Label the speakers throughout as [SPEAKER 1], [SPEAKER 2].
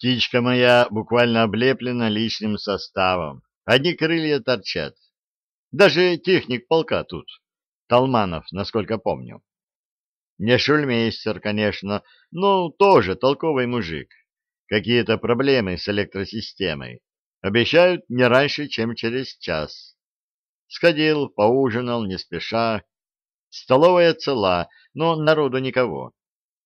[SPEAKER 1] Птичка моя буквально облеплена личным составом. Одни крылья торчат. Даже техник полка тут, Талманов, насколько помню. Не шульмейстер, конечно, но тоже толковый мужик. Какие-то проблемы с электросистемой. Обещают не раньше, чем через час. Сходил, поужинал, не спеша. Столовая цела, но народу никого.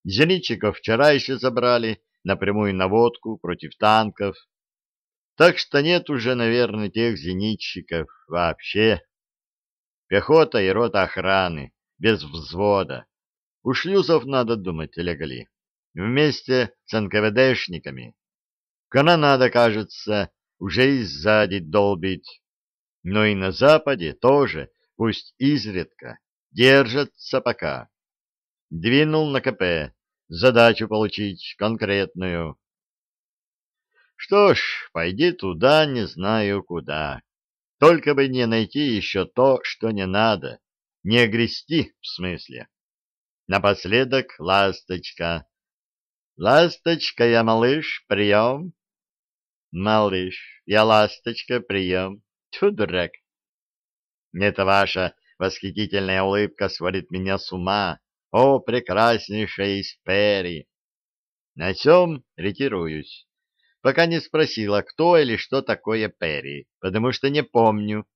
[SPEAKER 1] Зенитчиков вчера еще забрали, напрямую наводку против танков. Так что нет уже, наверное, тех зенитчиков вообще. Пехота и рота охраны, без взвода. У шлюзов, надо думать, легли. Вместе с НКВДшниками. Канонада, кажется, уже и сзади долбит. Но и на западе тоже, пусть изредка, держатся пока. Двинул на КП, задачу получить конкретную. Что ж, пойди туда, не знаю куда. Только бы не найти еще то, что не надо. Не огрести, в смысле. Напоследок ласточка. Ласточка, я малыш, прием. Малыш, я ласточка, прием. Тьфу, дурак. Это ваша восхитительная улыбка сводит меня с ума. О, прекраснейшая из Перри! На сём ретируюсь, пока не спросила, кто или что такое Перри, потому что не помню.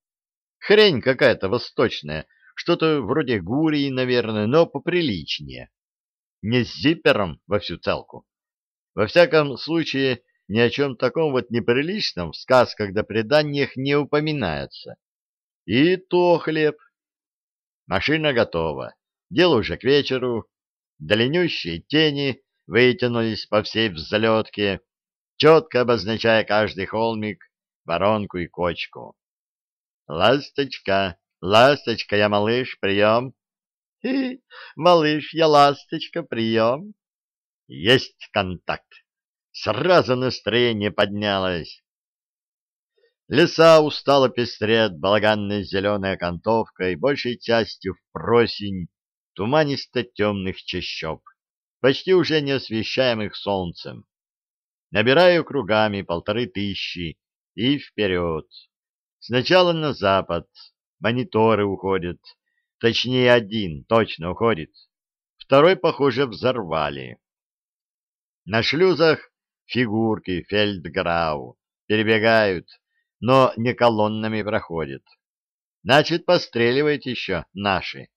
[SPEAKER 1] Хрень какая-то восточная, что-то вроде гурии, наверное, но поприличнее. Не с зиппером во всю целку. Во всяком случае, ни о чем таком вот неприличном в сказках да преданиях не упоминается. И то хлеб. Машина готова. Дело уже к вечеру. Длиннющие тени вытянулись по всей взлетке, четко обозначая каждый холмик, воронку и кочку. «Ласточка, ласточка, я малыш, прием!» «Хи, малыш, я ласточка, прием!» «Есть контакт!» Сразу настроение поднялось. Леса устало пестрят балаганной зеленой окантовкой, большей частью в просень, туманисто-темных чащоб, почти уже не освещаемых солнцем. Набираю кругами полторы тысячи и вперед. Сначала на запад. Мониторы уходят. Точнее, один точно уходит. Второй, похоже, взорвали. На шлюзах фигурки фельдграу перебегают, но не колоннами проходят. Значит, постреливают еще наши.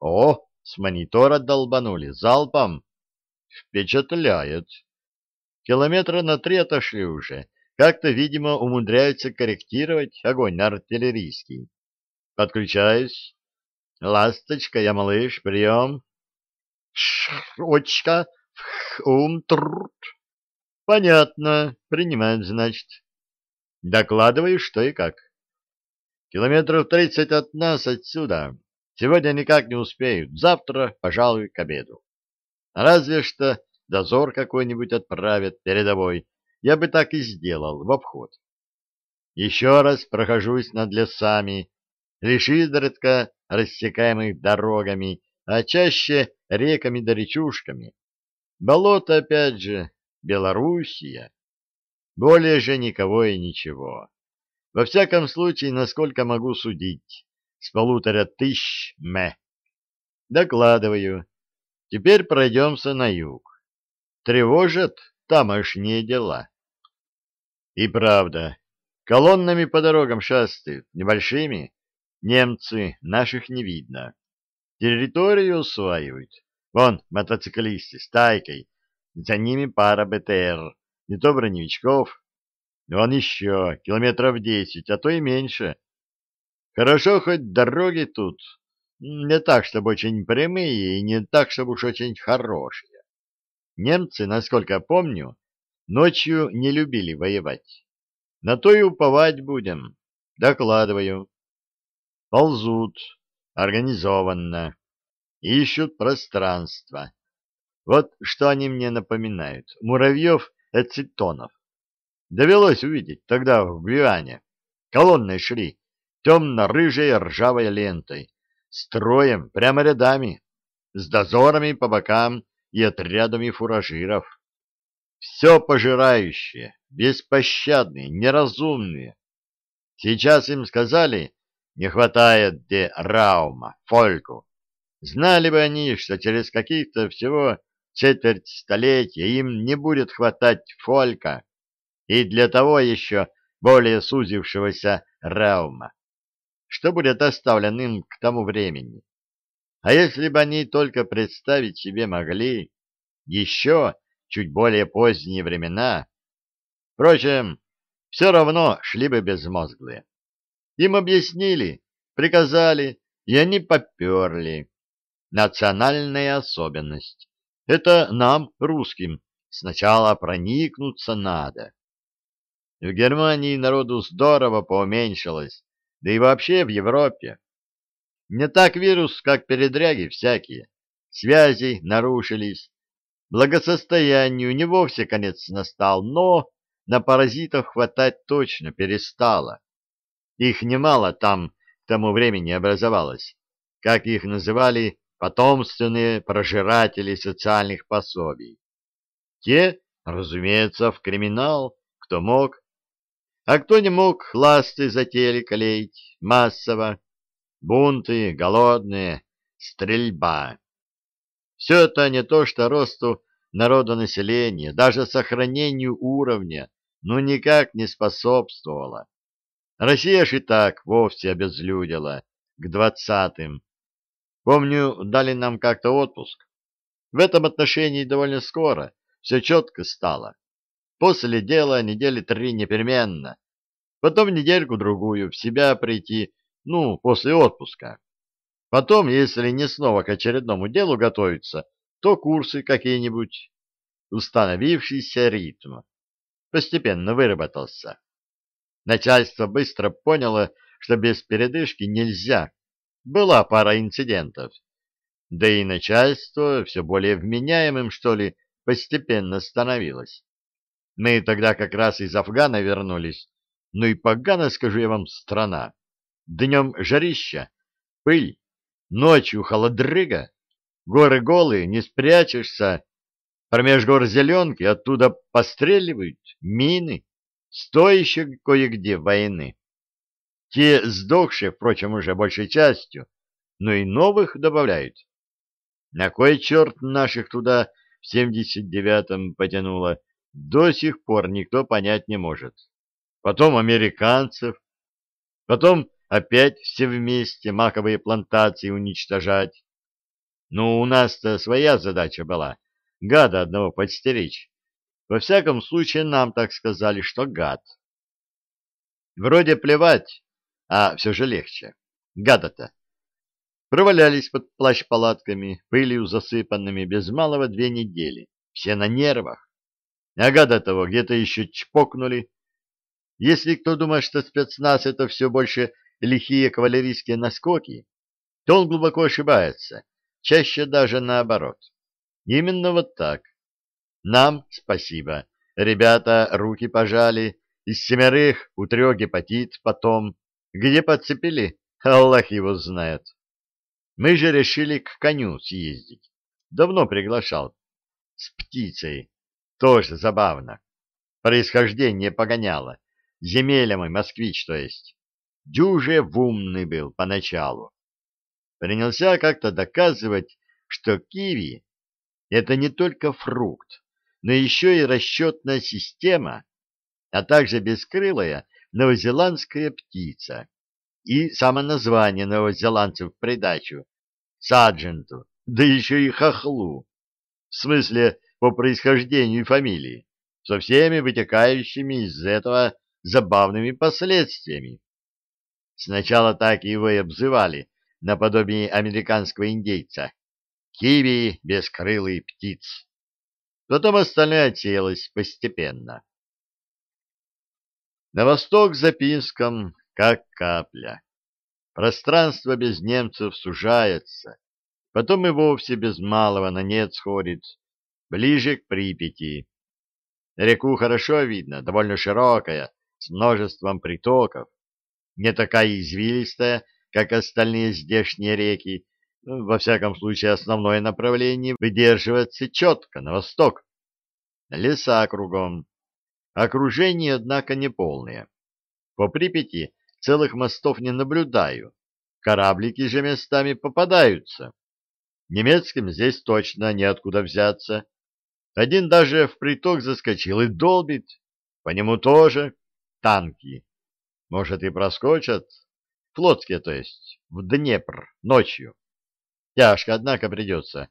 [SPEAKER 1] О, с монитора долбанули залпом. Впечатляет. Километра на три отошли уже. Как-то, видимо, умудряются корректировать огонь артиллерийский. Подключаюсь. Ласточка, я малыш, прием. Шочка, ум, трут. Понятно, принимают, значит. Докладываю, что и как. Километров тридцать от нас отсюда. Сегодня никак не успеют. Завтра, пожалуй, к обеду. Разве что дозор какой-нибудь отправят передовой. Я бы так и сделал в обход. Еще раз прохожусь над лесами, лишь изредка рассекаемых дорогами, а чаще реками да речушками. Болото, опять же, Белоруссия. Более же никого и ничего. Во всяком случае, насколько могу судить с полутора тысяч ме. Докладываю. Теперь пройдемся на юг. Тревожат тамошние дела. И правда, колоннами по дорогам шастают, небольшими. Немцы, наших не видно. Территорию усваивают. Вон мотоциклисты с тайкой. За ними пара БТР. Не то броневичков. Вон еще километров десять, а то и меньше. Хорошо, хоть дороги тут не так, чтобы очень прямые, и не так, чтобы уж очень хорошие. Немцы, насколько помню, ночью не любили воевать. На то и уповать будем. Докладываю. Ползут организованно. Ищут пространство. Вот что они мне напоминают. Муравьев эцитонов. Довелось увидеть тогда в Гвиане. Колонны шли темно-рыжей ржавой лентой, строем, прямо рядами, с дозорами по бокам и отрядами фуражиров. все пожирающие, беспощадные, неразумные. Сейчас им сказали, не хватает де Раума, Фольку. Знали бы они, что через каких-то всего четверть столетия им не будет хватать Фолька, и для того еще более сузившегося Раума, что будет оставлен им к тому времени. А если бы они только представить себе могли еще чуть более поздние времена, впрочем, все равно шли бы безмозглые. Им объяснили, приказали, и они поперли. Национальная особенность. Это нам, русским, сначала проникнуться надо. В Германии народу здорово поуменьшилось, да и вообще в Европе. Не так вирус, как передряги всякие. Связи нарушились. Благосостоянию не вовсе конец настал, но на паразитов хватать точно перестало. Их немало там к тому времени образовалось. Как их называли, потомственные прожиратели социальных пособий. Те, разумеется, в криминал, кто мог. А кто не мог, ласты затеяли клеить, массово. Бунты, голодные, стрельба. Все это не то что росту народонаселения, даже сохранению уровня, ну никак не способствовало. Россия ж и так вовсе обезлюдила к двадцатым. Помню, дали нам как-то отпуск. В этом отношении довольно скоро все четко стало. После дела недели три непременно. Потом недельку-другую в себя прийти, ну, после отпуска. Потом, если не снова к очередному делу готовиться, то курсы какие-нибудь. Установившийся ритм. Постепенно выработался. Начальство быстро поняло, что без передышки нельзя. Была пара инцидентов. Да и начальство все более вменяемым, что ли, постепенно становилось. Мы тогда как раз из Афгана вернулись. Ну и погано, скажу я вам, страна. Днем жарища, пыль, ночью холодрыга, горы голые, не спрячешься. Промеж гор зеленки оттуда постреливают мины, стоящие кое-где войны. Те сдохшие, впрочем, уже большей частью, но и новых добавляют. На кой черт наших туда в 79-м потянуло, до сих пор никто понять не может. Потом американцев, потом опять все вместе маковые плантации уничтожать. Ну, у нас-то своя задача была — гада одного подстеречь. Во всяком случае, нам так сказали, что гад. Вроде плевать, а все же легче. Гада-то. Провалялись под плащ-палатками, пылью засыпанными без малого две недели. Все на нервах. А гада того где-то еще чпокнули. Если кто думает, что спецназ — это все больше лихие кавалерийские наскоки, то он глубоко ошибается, чаще даже наоборот. Именно вот так. Нам спасибо. Ребята руки пожали, из семерых у трех гепатит потом, где подцепили, Аллах его знает. Мы же решили к коню съездить. Давно приглашал. С птицей. Тоже забавно. Происхождение погоняло. Земеля мой, москвич, то есть. Дюже умный был поначалу. Принялся как-то доказывать, что киви — это не только фрукт, но еще и расчетная система, а также бескрылая новозеландская птица. И само название новозеландцев в придачу — садженту, да еще и хохлу. В смысле, по происхождению и фамилии, со всеми вытекающими из этого забавными последствиями. Сначала так его и обзывали, наподобие американского индейца. Киви — бескрылый птиц. Потом остальное отсеялось постепенно. На восток за Пинском как капля. Пространство без немцев сужается, потом и вовсе без малого на нет сходит, ближе к Припяти. Реку хорошо видно, довольно широкая, с множеством притоков, не такая извилистая, как остальные здешние реки, во всяком случае основное направление выдерживается четко на восток. леса кругом. Окружение, однако, неполное. По Припяти целых мостов не наблюдаю. Кораблики же местами попадаются. Немецким здесь точно неоткуда взяться. Один даже в приток заскочил и долбит. По нему тоже танки. Может, и проскочат. Флотские, то есть, в Днепр ночью. Тяжко, однако, придется.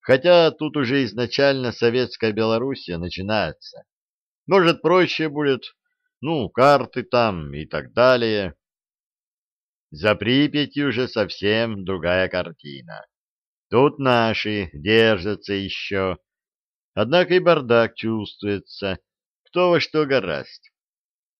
[SPEAKER 1] Хотя тут уже изначально советская Белоруссия начинается. Может, проще будет, ну, карты там и так далее. За Припятью уже совсем другая картина. Тут наши держатся еще. Однако и бардак чувствуется, кто во что гораст.